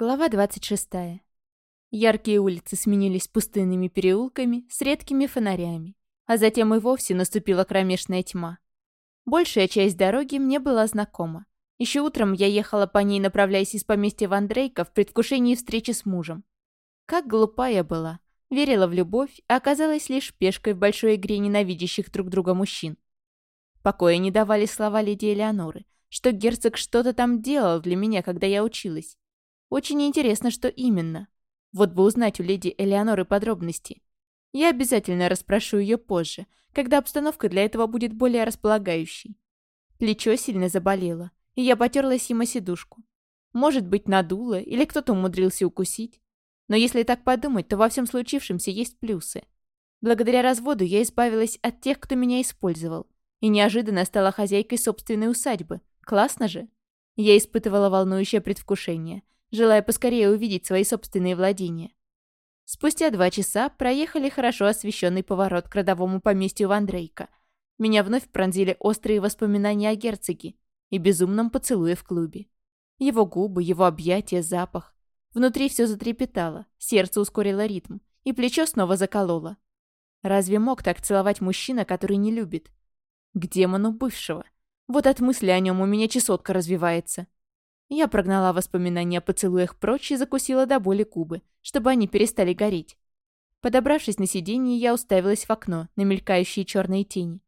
Глава 26. Яркие улицы сменились пустынными переулками с редкими фонарями, а затем и вовсе наступила кромешная тьма. Большая часть дороги мне была знакома. Еще утром я ехала по ней, направляясь из поместья Ван Дрейка в предвкушении встречи с мужем. Как глупа я была. Верила в любовь, а оказалась лишь пешкой в большой игре ненавидящих друг друга мужчин. Покоя не давали слова леди Элеоноры, что герцог что-то там делал для меня, когда я училась. Очень интересно, что именно. Вот бы узнать у леди Элеоноры подробности. Я обязательно расспрошу ее позже, когда обстановка для этого будет более располагающей. Плечо сильно заболело, и я потерлась ему сидушку. Может быть, надуло, или кто-то умудрился укусить. Но если так подумать, то во всем случившемся есть плюсы. Благодаря разводу я избавилась от тех, кто меня использовал, и неожиданно стала хозяйкой собственной усадьбы. Классно же? Я испытывала волнующее предвкушение, желая поскорее увидеть свои собственные владения. Спустя два часа проехали хорошо освещенный поворот к родовому поместью Ван Дрейка. Меня вновь пронзили острые воспоминания о герцоге и безумном поцелуе в клубе. Его губы, его объятия, запах. Внутри все затрепетало, сердце ускорило ритм, и плечо снова закололо. Разве мог так целовать мужчина, который не любит? К демону бывшего. Вот от мысли о нем у меня чесотка развивается. Я прогнала воспоминания о поцелуях прочь и закусила до боли кубы, чтобы они перестали гореть. Подобравшись на сиденье, я уставилась в окно на мелькающие черные тени.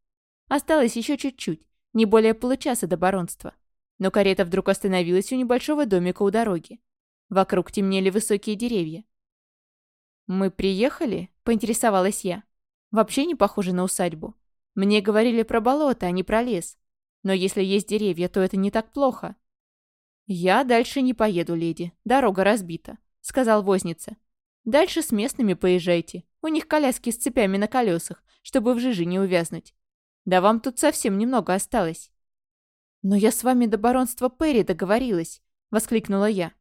Осталось еще чуть-чуть, не более получаса до баронства. Но карета вдруг остановилась у небольшого домика у дороги. Вокруг темнели высокие деревья. «Мы приехали?» – поинтересовалась я. «Вообще не похоже на усадьбу. Мне говорили про болото, а не про лес. Но если есть деревья, то это не так плохо». «Я дальше не поеду, леди. Дорога разбита», — сказал возница. «Дальше с местными поезжайте. У них коляски с цепями на колесах, чтобы в жиже не увязнуть. Да вам тут совсем немного осталось». «Но я с вами до баронства Перри договорилась», — воскликнула я.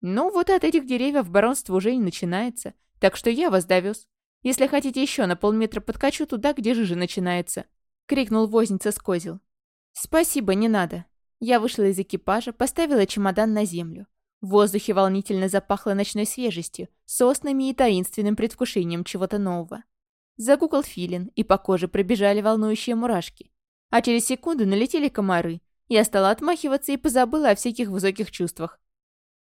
«Ну, вот от этих деревьев баронство уже не начинается, так что я вас довез. Если хотите еще на полметра подкачу туда, где жижа начинается», — крикнул возница с козел. «Спасибо, не надо», я вышла из экипажа, поставила чемодан на землю. В воздухе волнительно запахло ночной свежестью, соснами и таинственным предвкушением чего-то нового. Загукал филин, и по коже пробежали волнующие мурашки. А через секунду налетели комары. Я стала отмахиваться и позабыла о всяких высоких чувствах.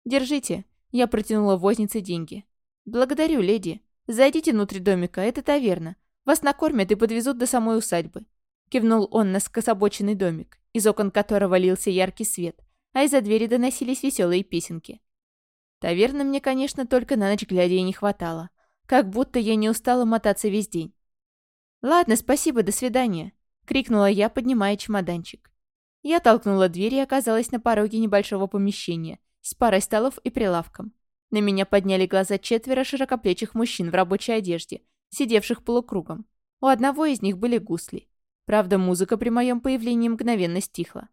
«Держите», — я протянула вознице деньги. «Благодарю, леди. Зайдите внутрь домика, это таверна. Вас накормят и подвезут до самой усадьбы». Кивнул он на скособоченный домик из окон которого лился яркий свет, а из-за двери доносились веселые песенки. Таверны мне, конечно, только на ночь глядя и не хватало. Как будто я не устала мотаться весь день. «Ладно, спасибо, до свидания», — крикнула я, поднимая чемоданчик. Я толкнула дверь и оказалась на пороге небольшого помещения с парой столов и прилавком. На меня подняли глаза четверо широкоплечих мужчин в рабочей одежде, сидевших полукругом. У одного из них были гусли. Правда, музыка при моем появлении мгновенно стихла.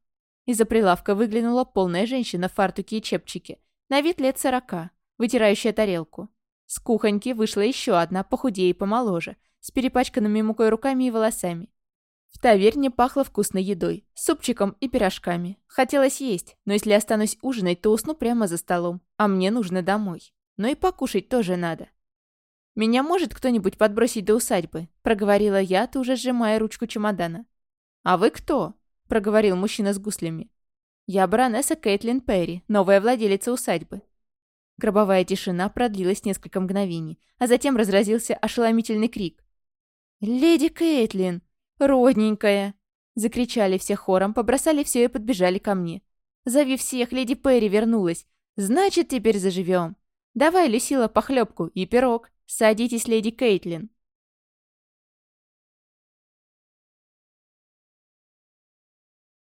Из-за прилавка выглянула полная женщина в фартуке и чепчике, на вид лет сорока, вытирающая тарелку. С кухоньки вышла еще одна, похудее и помоложе, с перепачканными мукой руками и волосами. В таверне пахло вкусной едой, супчиком и пирожками. Хотелось есть, но если останусь ужинать, то усну прямо за столом, а мне нужно домой. Но и покушать тоже надо. «Меня может кто-нибудь подбросить до усадьбы?» – проговорила я, уже сжимая ручку чемодана. «А вы кто?» – проговорил мужчина с гуслями. «Я баронесса Кейтлин Перри, новая владелица усадьбы». Гробовая тишина продлилась несколько мгновений, а затем разразился ошеломительный крик. «Леди Кейтлин! Родненькая!» Закричали все хором, побросали все и подбежали ко мне. «Зови всех, леди Перри вернулась! Значит, теперь заживем! Давай, Люсила, похлебку и пирог!» «Садитесь, леди Кейтлин».